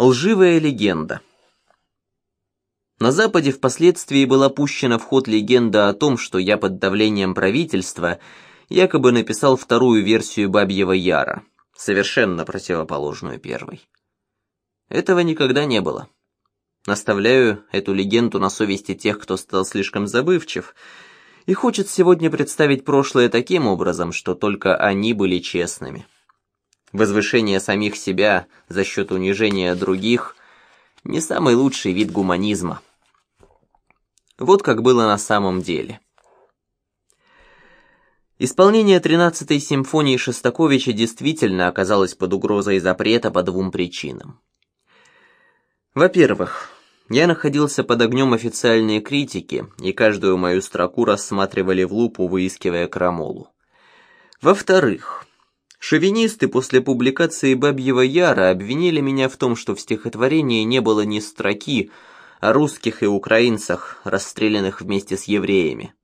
Лживая легенда. На Западе впоследствии была пущена в ход легенда о том, что я под давлением правительства якобы написал вторую версию Бабьего Яра, совершенно противоположную первой. Этого никогда не было. Наставляю эту легенду на совести тех, кто стал слишком забывчив, и хочет сегодня представить прошлое таким образом, что только они были честными. Возвышение самих себя за счет унижения других – не самый лучший вид гуманизма. Вот как было на самом деле. Исполнение 13-й симфонии Шостаковича действительно оказалось под угрозой запрета по двум причинам. Во-первых, я находился под огнем официальной критики, и каждую мою строку рассматривали в лупу, выискивая крамолу. Во-вторых, шовинисты после публикации «Бабьего Яра» обвинили меня в том, что в стихотворении не было ни строки, о русских и украинцах, расстрелянных вместе с евреями.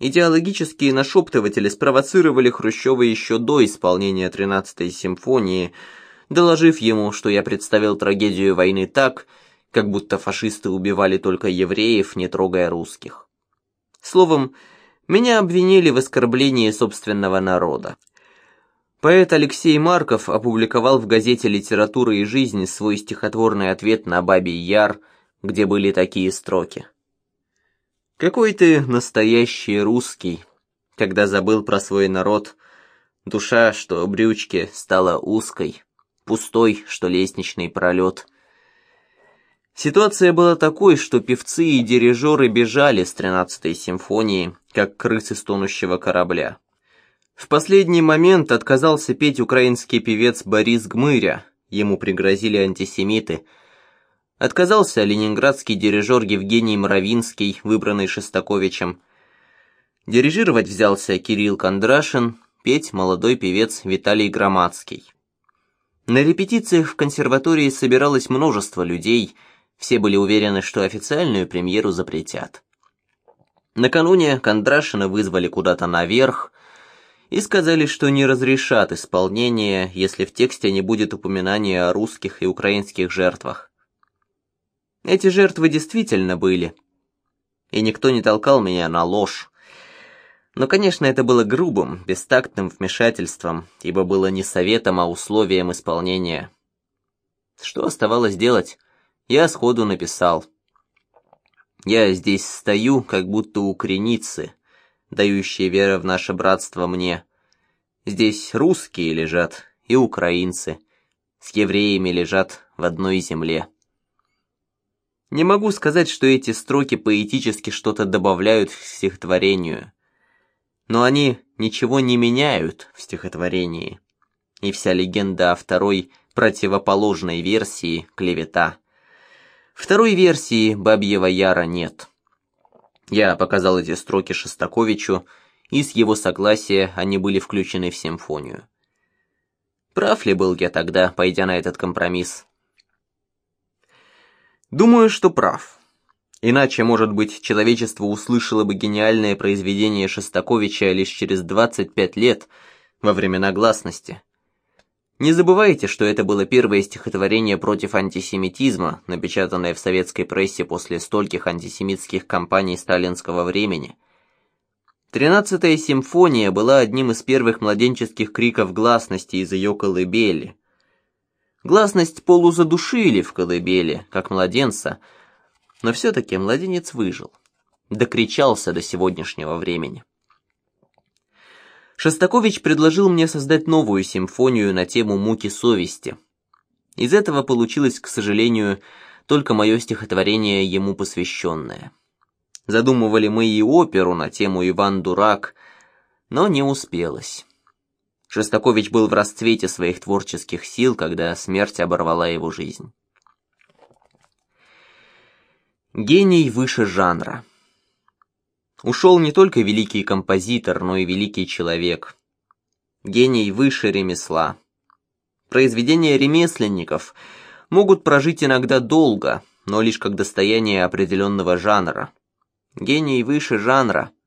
Идеологические нашептыватели спровоцировали Хрущева еще до исполнения 13-й симфонии, доложив ему, что я представил трагедию войны так, как будто фашисты убивали только евреев, не трогая русских. Словом, меня обвинили в оскорблении собственного народа. Поэт Алексей Марков опубликовал в газете «Литература и жизнь» свой стихотворный ответ на «Бабий Яр», где были такие строки. «Какой ты настоящий русский, когда забыл про свой народ, душа, что брючки, стала узкой, пустой, что лестничный пролет». Ситуация была такой, что певцы и дирижеры бежали с 13-й симфонии, как крысы с тонущего корабля. В последний момент отказался петь украинский певец Борис Гмыря, ему пригрозили антисемиты – Отказался ленинградский дирижер Евгений Мравинский, выбранный Шестаковичем. Дирижировать взялся Кирилл Кондрашин, петь молодой певец Виталий Громадский. На репетициях в консерватории собиралось множество людей, все были уверены, что официальную премьеру запретят. Накануне Кондрашина вызвали куда-то наверх и сказали, что не разрешат исполнение, если в тексте не будет упоминания о русских и украинских жертвах. Эти жертвы действительно были. И никто не толкал меня на ложь. Но, конечно, это было грубым, бестактным вмешательством, ибо было не советом, а условием исполнения. Что оставалось делать? Я сходу написал. Я здесь стою, как будто у креницы, дающие веру в наше братство мне. Здесь русские лежат и украинцы, с евреями лежат в одной земле. Не могу сказать, что эти строки поэтически что-то добавляют к стихотворению. Но они ничего не меняют в стихотворении. И вся легенда о второй противоположной версии – клевета. Второй версии Бабьего Яра нет. Я показал эти строки Шостаковичу, и с его согласия они были включены в симфонию. Прав ли был я тогда, пойдя на этот компромисс? Думаю, что прав. Иначе, может быть, человечество услышало бы гениальное произведение Шостаковича лишь через 25 лет, во времена гласности. Не забывайте, что это было первое стихотворение против антисемитизма, напечатанное в советской прессе после стольких антисемитских кампаний сталинского времени. Тринадцатая симфония была одним из первых младенческих криков гласности из ее колыбели. Гласность полузадушили в колыбели, как младенца, но все-таки младенец выжил, докричался до сегодняшнего времени. Шостакович предложил мне создать новую симфонию на тему муки совести. Из этого получилось, к сожалению, только мое стихотворение ему посвященное. Задумывали мы и оперу на тему «Иван Дурак», но не успелось. Шостакович был в расцвете своих творческих сил, когда смерть оборвала его жизнь. Гений выше жанра. Ушел не только великий композитор, но и великий человек. Гений выше ремесла. Произведения ремесленников могут прожить иногда долго, но лишь как достояние определенного жанра. Гений выше жанра –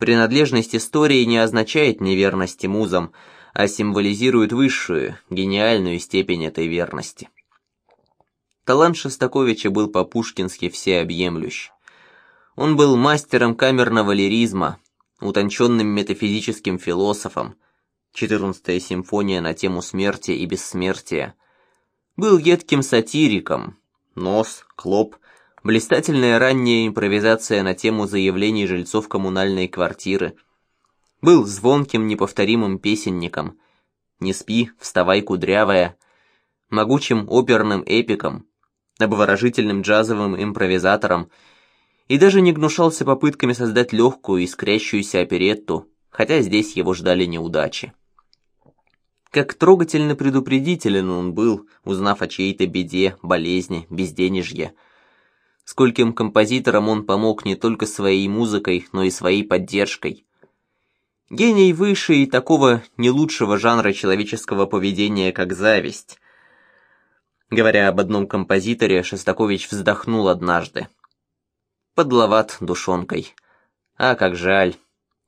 Принадлежность истории не означает неверности музам, а символизирует высшую, гениальную степень этой верности. Талант Шостаковича был по-пушкински всеобъемлющ. Он был мастером камерного лиризма, утонченным метафизическим философом, 14-я симфония на тему смерти и бессмертия, был едким сатириком, нос, клоп, блистательная ранняя импровизация на тему заявлений жильцов коммунальной квартиры, был звонким неповторимым песенником, «Не спи, вставай, кудрявая», могучим оперным эпиком, обворожительным джазовым импровизатором и даже не гнушался попытками создать легкую, искрящуюся оперетту, хотя здесь его ждали неудачи. Как трогательно предупредителен он был, узнав о чьей-то беде, болезни, безденежье. Скольким композиторам он помог не только своей музыкой, но и своей поддержкой. Гений выше и такого не лучшего жанра человеческого поведения, как зависть. Говоря об одном композиторе, Шостакович вздохнул однажды. Подловат душонкой. А, как жаль.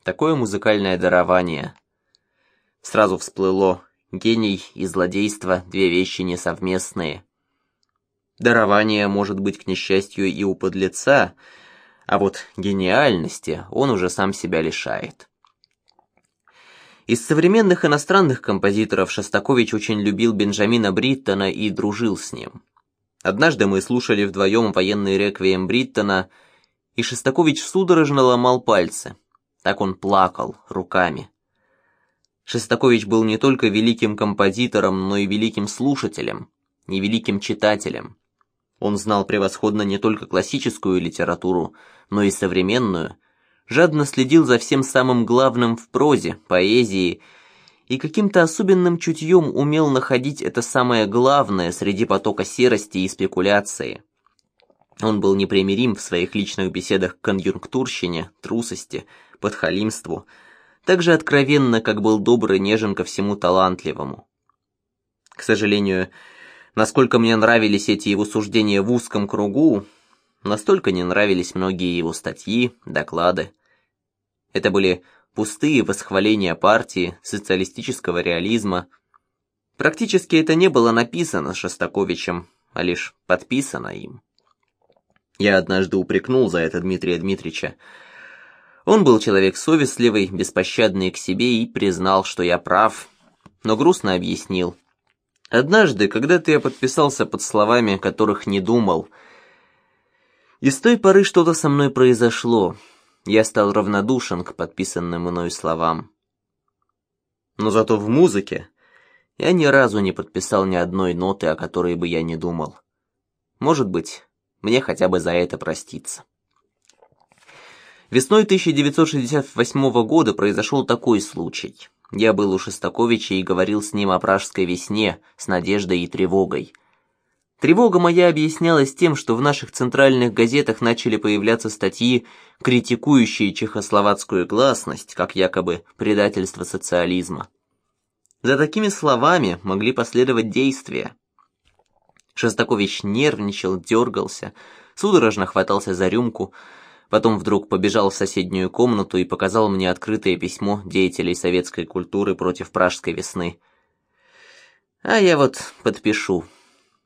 Такое музыкальное дарование. Сразу всплыло. Гений и злодейство — две вещи несовместные. Дарование может быть, к несчастью, и у подлеца, а вот гениальности он уже сам себя лишает. Из современных иностранных композиторов Шостакович очень любил Бенджамина Бриттона и дружил с ним. Однажды мы слушали вдвоем военный реквием Бриттона, и Шостакович судорожно ломал пальцы. Так он плакал руками. Шостакович был не только великим композитором, но и великим слушателем, и великим читателем. Он знал превосходно не только классическую литературу, но и современную, жадно следил за всем самым главным в прозе, поэзии, и каким-то особенным чутьем умел находить это самое главное среди потока серости и спекуляции. Он был непримирим в своих личных беседах к конъюнктурщине, трусости, подхалимству, так же откровенно, как был добр и нежен ко всему талантливому. К сожалению, насколько мне нравились эти его суждения в узком кругу, настолько не нравились многие его статьи, доклады. Это были пустые восхваления партии, социалистического реализма. Практически это не было написано Шостаковичем, а лишь подписано им. Я однажды упрекнул за это Дмитрия Дмитриевича. Он был человек совестливый, беспощадный к себе и признал, что я прав, но грустно объяснил. Однажды, когда-то я подписался под словами, которых не думал. И с той поры что-то со мной произошло — я стал равнодушен к подписанным мною словам. Но зато в музыке я ни разу не подписал ни одной ноты, о которой бы я не думал. Может быть, мне хотя бы за это проститься. Весной 1968 года произошел такой случай. Я был у Шостаковича и говорил с ним о пражской весне с надеждой и тревогой. Тревога моя объяснялась тем, что в наших центральных газетах начали появляться статьи, критикующие чехословацкую гласность, как якобы предательство социализма. За такими словами могли последовать действия. Шостакович нервничал, дергался, судорожно хватался за рюмку, потом вдруг побежал в соседнюю комнату и показал мне открытое письмо деятелей советской культуры против пражской весны. А я вот подпишу.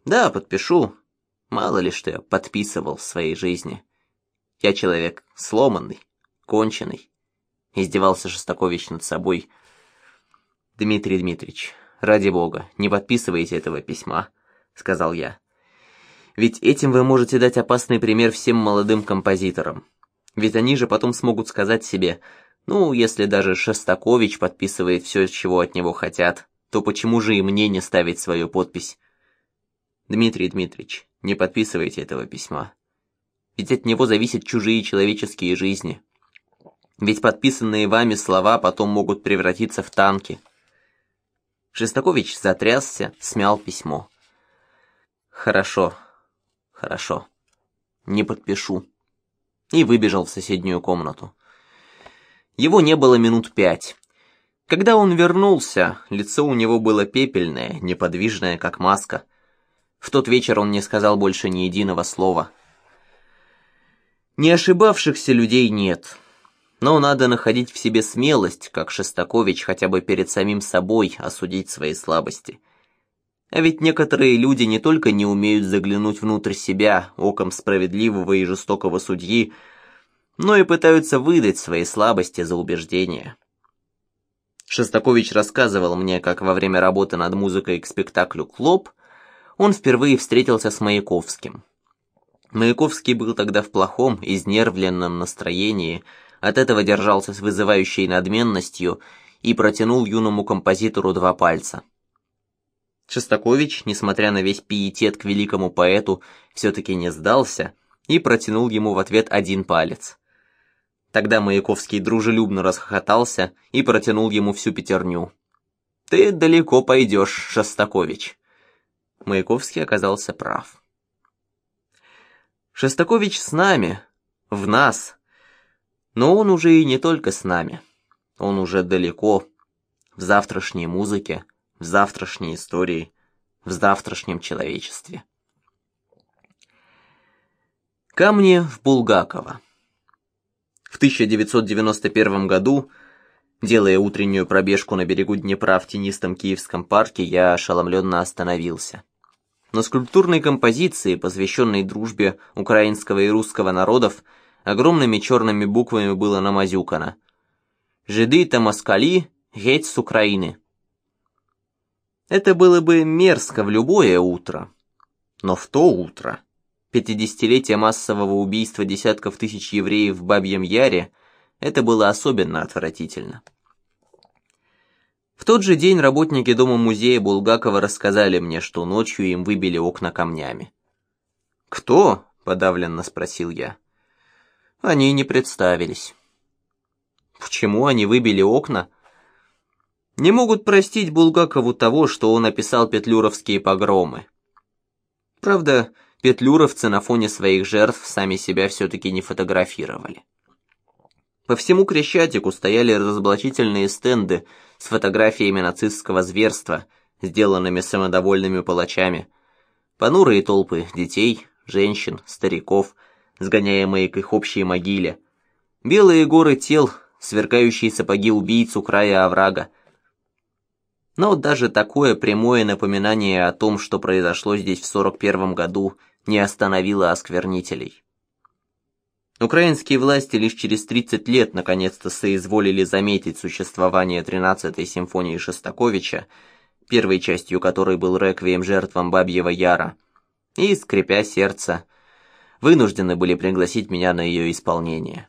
Да, подпишу. Мало ли что я подписывал в своей жизни. Я человек сломанный, конченый. Издевался Шостакович над собой. Дмитрий Дмитриевич, ради бога, не подписывайте этого письма, сказал я. Ведь этим вы можете дать опасный пример всем молодым композиторам. Ведь они же потом смогут сказать себе, ну, если даже Шостакович подписывает все, чего от него хотят, то почему же и мне не ставить свою подпись? Дмитрий Дмитриевич, не подписывайте этого письма. Ведь от него зависят чужие человеческие жизни. Ведь подписанные вами слова потом могут превратиться в танки. Шестакович затрясся, смял письмо. Хорошо, хорошо, не подпишу. И выбежал в соседнюю комнату. Его не было минут пять. Когда он вернулся, лицо у него было пепельное, неподвижное, как маска — в тот вечер он не сказал больше ни единого слова. Не ошибавшихся людей нет. Но надо находить в себе смелость, как Шестакович, хотя бы перед самим собой осудить свои слабости. А ведь некоторые люди не только не умеют заглянуть внутрь себя оком справедливого и жестокого судьи, но и пытаются выдать свои слабости за убеждения. Шостакович рассказывал мне, как во время работы над музыкой к спектаклю «Клоп» он впервые встретился с Маяковским. Маяковский был тогда в плохом, изнервленном настроении, от этого держался с вызывающей надменностью и протянул юному композитору два пальца. Шостакович, несмотря на весь пиетет к великому поэту, все-таки не сдался и протянул ему в ответ один палец. Тогда Маяковский дружелюбно расхохотался и протянул ему всю пятерню. «Ты далеко пойдешь, Шостакович». Маяковский оказался прав. Шостакович с нами, в нас, но он уже и не только с нами. Он уже далеко, в завтрашней музыке, в завтрашней истории, в завтрашнем человечестве. Камни в Булгаково. В 1991 году, делая утреннюю пробежку на берегу Днепра в тенистом Киевском парке, я ошеломленно остановился. На скульптурной композиции, посвященной дружбе украинского и русского народов, огромными черными буквами было намазюкано «Жиды та москали, геть с Украины». Это было бы мерзко в любое утро, но в то утро 50-летие массового убийства десятков тысяч евреев в Бабьем Яре, это было особенно отвратительно. В тот же день работники дома-музея Булгакова рассказали мне, что ночью им выбили окна камнями. «Кто?» – подавленно спросил я. Они не представились. Почему они выбили окна? Не могут простить Булгакову того, что он описал петлюровские погромы. Правда, петлюровцы на фоне своих жертв сами себя все-таки не фотографировали. По всему Крещатику стояли разоблачительные стенды с фотографиями нацистского зверства, сделанными самодовольными палачами. Понурые толпы детей, женщин, стариков, сгоняемые к их общей могиле. Белые горы тел, сверкающие сапоги убийц у края оврага. Но даже такое прямое напоминание о том, что произошло здесь в 41 году, не остановило осквернителей. Украинские власти лишь через 30 лет наконец-то соизволили заметить существование 13-й симфонии Шостаковича, первой частью которой был реквием жертвам Бабьего Яра, и, скрипя сердце, вынуждены были пригласить меня на ее исполнение.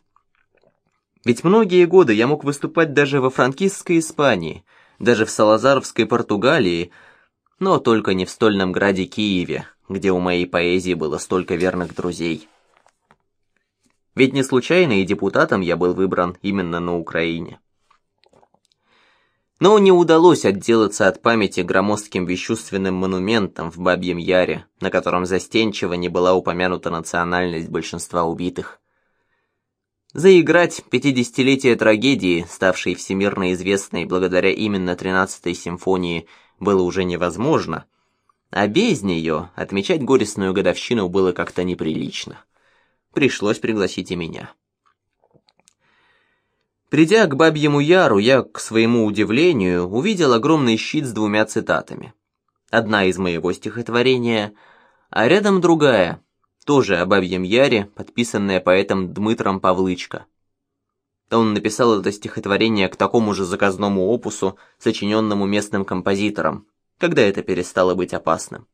Ведь многие годы я мог выступать даже во франкистской Испании, даже в Салазаровской Португалии, но только не в стольном граде Киеве, где у моей поэзии было столько верных друзей. Ведь не случайно и депутатом я был выбран именно на Украине. Но не удалось отделаться от памяти громоздким вещественным монументом в Бабьем Яре, на котором застенчиво не была упомянута национальность большинства убитых. Заиграть пятидесятилетие трагедии, ставшей всемирно известной благодаря именно 13-й симфонии, было уже невозможно, а без нее отмечать горестную годовщину было как-то неприлично пришлось пригласить и меня. Придя к Бабьему Яру, я, к своему удивлению, увидел огромный щит с двумя цитатами. Одна из моего стихотворения, а рядом другая, тоже о Бабьем Яре, подписанная поэтом Дмитром Павлычко. Он написал это стихотворение к такому же заказному опусу, сочиненному местным композитором, когда это перестало быть опасным.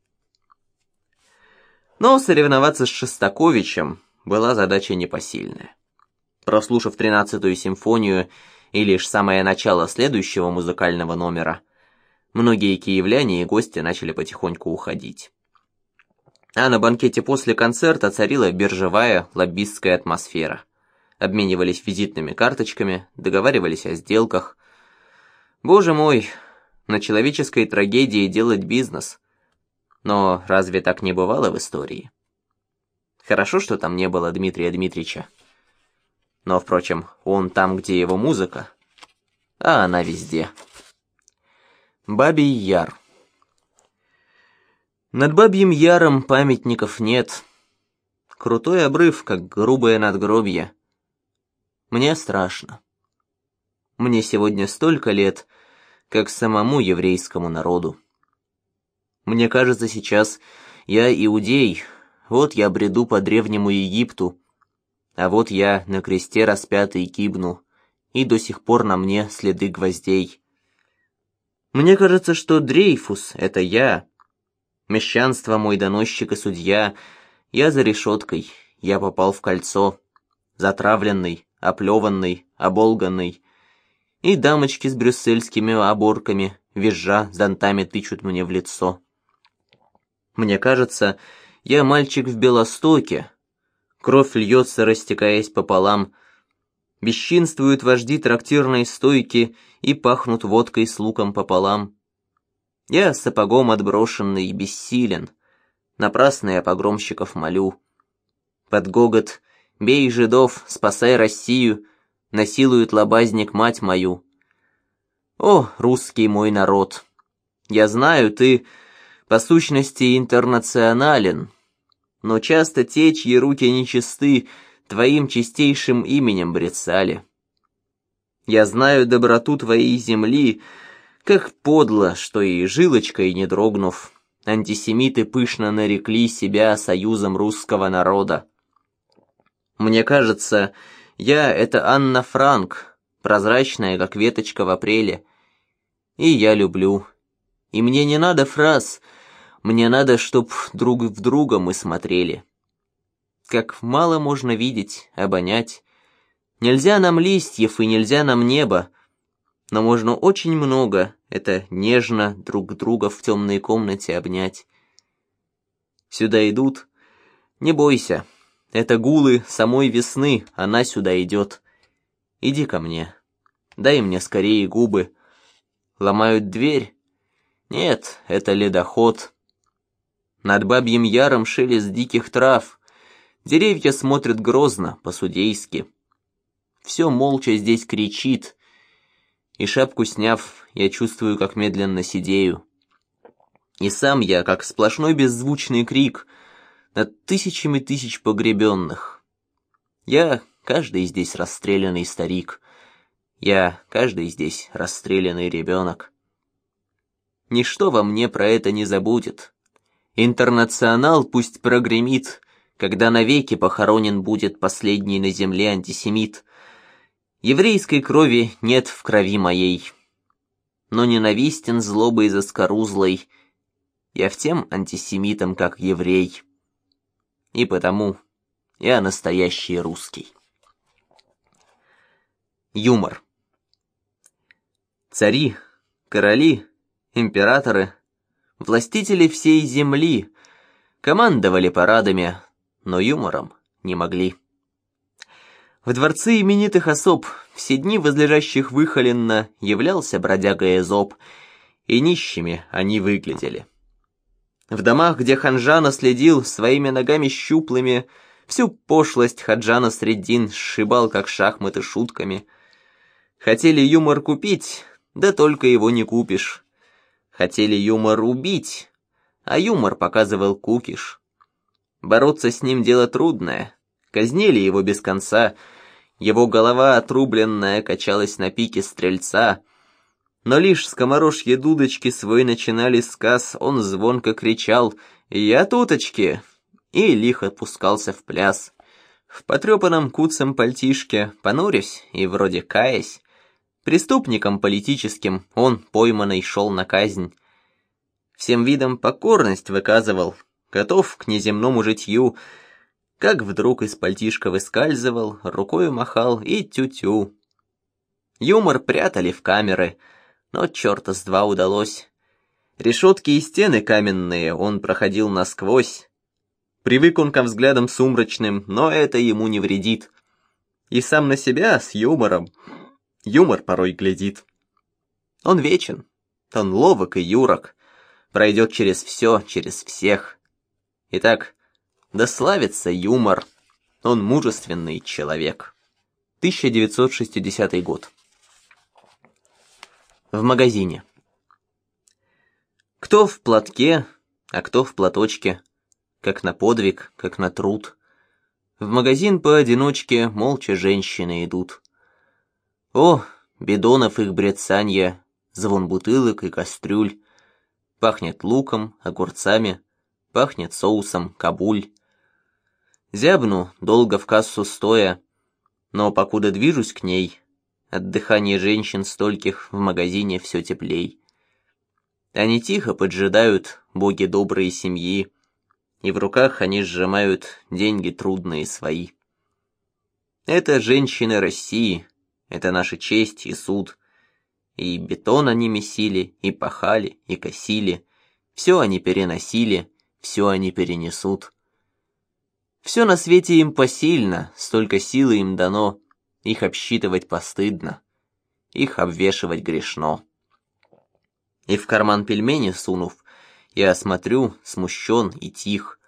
Но соревноваться с Шостаковичем, была задача непосильная. Прослушав тринадцатую симфонию и лишь самое начало следующего музыкального номера, многие киевляне и гости начали потихоньку уходить. А на банкете после концерта царила биржевая лоббистская атмосфера. Обменивались визитными карточками, договаривались о сделках. Боже мой, на человеческой трагедии делать бизнес. Но разве так не бывало в истории? Хорошо, что там не было Дмитрия Дмитриевича. Но, впрочем, он там, где его музыка, а она везде. Бабий Яр. Над Бабьим Яром памятников нет. Крутой обрыв, как грубое надгробье. Мне страшно. Мне сегодня столько лет, как самому еврейскому народу. Мне кажется, сейчас я иудей, вот я бреду по древнему Египту, а вот я на кресте распятый гибну, и до сих пор на мне следы гвоздей. Мне кажется, что Дрейфус — это я. Мещанство мой доносчик и судья. Я за решеткой, я попал в кольцо. Затравленный, оплеванный, оболганный. И дамочки с брюссельскими оборками, визжа, зонтами тычут мне в лицо. Мне кажется, я мальчик в Белостоке. Кровь льется, растекаясь пополам, Бесчинствуют вожди трактирной стойки и пахнут водкой с луком пополам. Я сапогом отброшенный бессилен, напрасно я погромщиков молю. Под гогот «Бей жидов, спасай Россию!» насилует лобазник мать мою. О, русский мой народ! Я знаю, ты по сущности интернационален, но часто те, чьи руки нечисты, твоим чистейшим именем брецали. Я знаю доброту твоей земли, как подло, что и жилочкой не дрогнув, антисемиты пышно нарекли себя союзом русского народа. Мне кажется, я — это Анна Франк, прозрачная, как веточка в апреле. И я люблю. И мне не надо фраз, мне надо, чтоб друг в друга мы смотрели как мало можно видеть, обонять. Нельзя нам листьев и нельзя нам неба, но можно очень много, это нежно друг друга в темной комнате обнять. Сюда идут, не бойся, это гулы самой весны, она сюда идет. Иди ко мне, дай мне скорее губы. Ломают дверь? Нет, это ледоход. Над бабьим яром шелест диких трав — Деревья смотрят грозно, по-судейски. Все молча здесь кричит, и шапку сняв, я чувствую, как медленно сидею. И сам я, как сплошной беззвучный крик над тысячами тысяч погребенных. Я каждый здесь расстрелянный старик. Я каждый здесь расстрелянный ребенок. Ничто во мне про это не забудет. Интернационал пусть прогремит, когда навеки похоронен будет последний на земле антисемит. Еврейской крови нет в крови моей, но ненавистен злобой заскорузлой. Я в тем антисемитом, как еврей, и потому я настоящий русский. Юмор. Цари, короли, императоры, властители всей земли командовали парадами, но юмором не могли. В дворце именитых особ все дни возлежащих выхоленно являлся бродяга Эзоп, и нищими они выглядели. В домах, где ханжа наследил своими ногами щуплыми, всю пошлость хаджана Среддин сшибал, как шахматы, шутками. Хотели юмор купить, да только его не купишь. Хотели юмор убить, а юмор показывал кукиш. Бороться с ним дело трудное. Казнили его без конца. Его голова отрубленная качалась на пике стрельца. Но лишь скоморожье дудочки свой начинали сказ, он звонко кричал «Я туточки!» и лихо пускался в пляс. В потрепанном куцем пальтишке, понурясь и вроде каясь, преступником политическим он пойманный шел на казнь. Всем видом покорность выказывал, готов к неземному житью, как вдруг из пальтишка выскальзывал, рукой махал и тю-тю. Юмор прятали в камеры, но черта с два удалось. Решетки и стены каменные он проходил насквозь. Привык он ко взглядам сумрачным, но это ему не вредит. И сам на себя с юмором. Юмор порой глядит. Он вечен, он ловок и юрок, пройдет через все, через всех. Итак, да славится юмор. Он мужественный человек. 1960 год. В магазине. Кто в платке, а кто в платочке, как на подвиг, как на труд. В магазин поодиночке молча женщины идут. О, бидонов их брецанья, звон бутылок и кастрюль. Пахнет луком, огурцами, пахнет соусом, кабуль. Зябну, долго в кассу стоя, но покуда движусь к ней, от дыхания женщин стольких в магазине все теплей. Они тихо поджидают боги добрые семьи, и в руках они сжимают деньги трудные свои. Это женщины России, это наша честь и суд. И бетон они месили, и пахали, и косили. Все они переносили, все они перенесут. Все на свете им посильно, столько силы им дано, их обсчитывать постыдно, их обвешивать грешно. И в карман пельмени сунув, я смотрю, смущен и тих,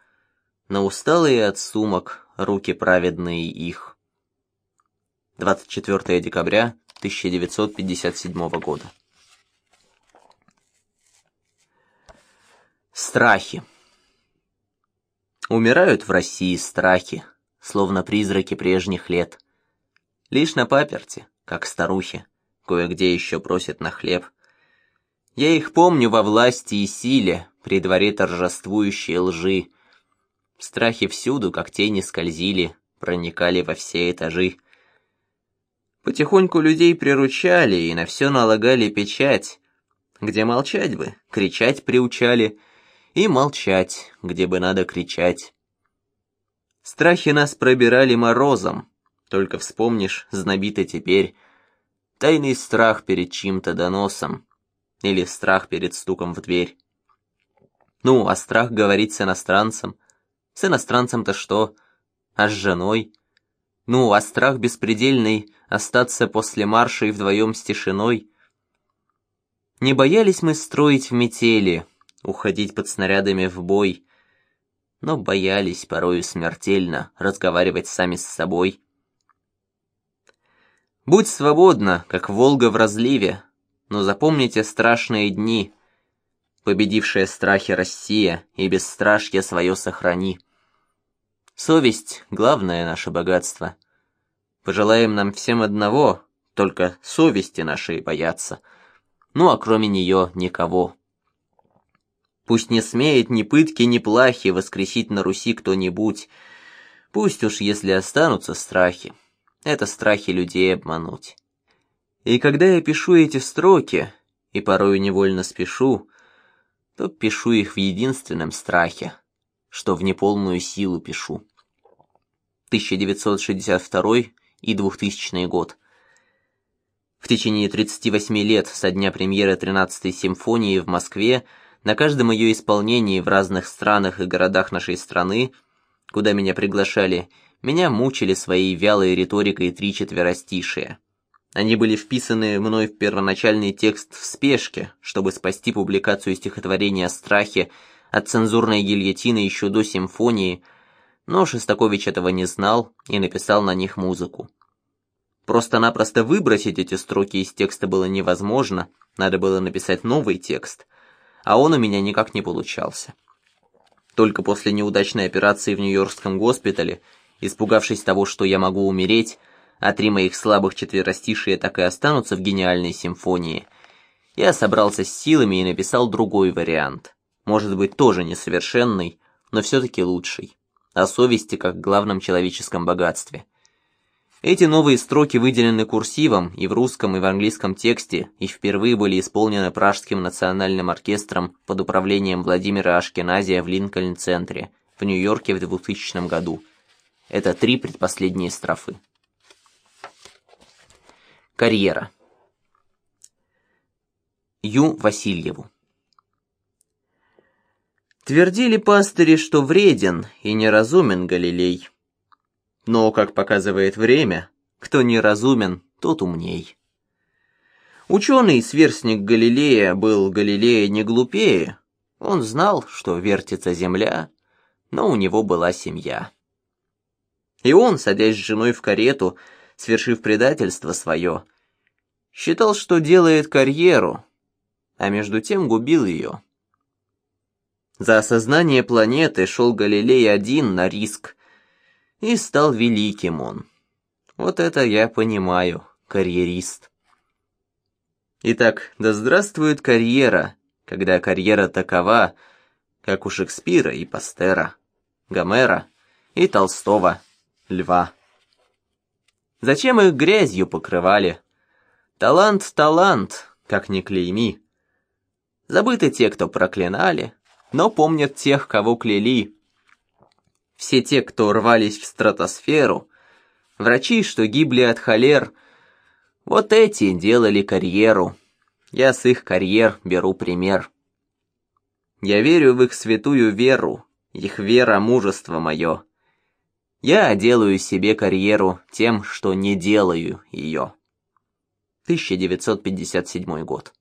на усталые от сумок руки праведные их. 24 декабря 1957 года. Страхи. Умирают в России страхи, словно призраки прежних лет. Лишь на паперте, как старухи, кое-где еще просят на хлеб. Я их помню во власти и силе, при дворе торжествующей лжи. Страхи всюду, как тени скользили, проникали во все этажи. Потихоньку людей приручали и на все налагали печать. Где молчать бы, кричать приучали, и молчать, где бы надо кричать. Страхи нас пробирали морозом, только вспомнишь, знобито теперь, тайный страх перед чьим-то доносом или страх перед стуком в дверь. Ну, а страх говорить с иностранцем. С иностранцем-то что? А с женой? Ну, а страх беспредельный остаться после марша и вдвоем с тишиной. Не боялись мы строить в метели, уходить под снарядами в бой, но боялись порою смертельно разговаривать сами с собой. Будь свободна, как Волга в разливе, но запомните страшные дни. Победившая страхи Россия и бесстрашье свое сохрани. Совесть — главное наше богатство. Пожелаем нам всем одного, только совести нашей бояться. Ну а кроме нее никого. Пусть не смеет ни пытки, ни плахи воскресить на Руси кто-нибудь. Пусть уж, если останутся страхи, это страхи людей обмануть. И когда я пишу эти строки, и порою невольно спешу, то пишу их в единственном страхе — что в неполную силу пишу. 1962 и 2000 год. В течение 38 лет со дня премьеры 13-й симфонии в Москве на каждом ее исполнении в разных странах и городах нашей страны, куда меня приглашали, меня мучили своей вялой риторикой три четверостишия. Они были вписаны мной в первоначальный текст в спешке, чтобы спасти публикацию стихотворения о страхе от цензурной гильотины еще до симфонии, но Шостакович этого не знал и написал на них музыку. Просто-напросто выбросить эти строки из текста было невозможно, надо было написать новый текст, а он у меня никак не получался. Только после неудачной операции в Нью-Йоркском госпитале, испугавшись того, что я могу умереть, а три моих слабых четверостишия так и останутся в гениальной симфонии, я собрался с силами и написал другой вариант может быть тоже несовершенный, но все-таки лучший, о совести как главном человеческом богатстве. Эти новые строки выделены курсивом и в русском, и в английском тексте, и впервые были исполнены Пражским национальным оркестром под управлением Владимира Ашкеназия в Линкольн-центре в Нью-Йорке в 2000 году. Это три предпоследние строфы. Карьера. Ю. Васильеву. Твердили пастыри, что вреден и неразумен Галилей. Но, как показывает время, кто неразумен, тот умней. Ученый, сверстник Галилея, был Галилея не глупее. Он знал, что вертится земля, но у него была семья. И он, садясь с женой в карету, свершив предательство свое, считал, что делает карьеру, а между тем губил ее. За осознание планеты шел Галилей один на риск. И стал великим он. Вот это я понимаю, карьерист. Итак, да здравствует карьера, когда карьера такова, как у Шекспира и Пастера, Гомера и Толстого, Льва. Зачем их грязью покрывали? Талант, талант, как не клейми. Забыты те, кто проклинали, но помнят тех, кого кляли. Все те, кто рвались в стратосферу, врачи, что гибли от холер, вот эти делали карьеру. Я с их карьер беру пример. Я верю в их святую веру, их вера — мужество мое. Я делаю себе карьеру тем, что не делаю ее. 1957 год.